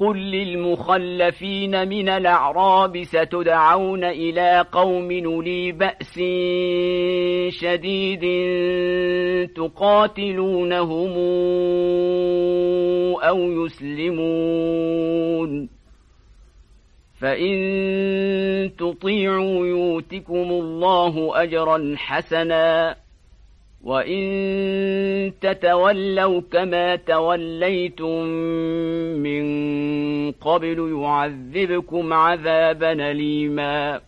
قل للمخلفين من الأعراب ستدعون إلى قوم نلي بأس شديد تقاتلونهم أو يسلمون. فإن تطيعوا يوتكم الله أجرا حسناً وإن تتولوا كما توليتم قبل يعذبكم عذابا ليما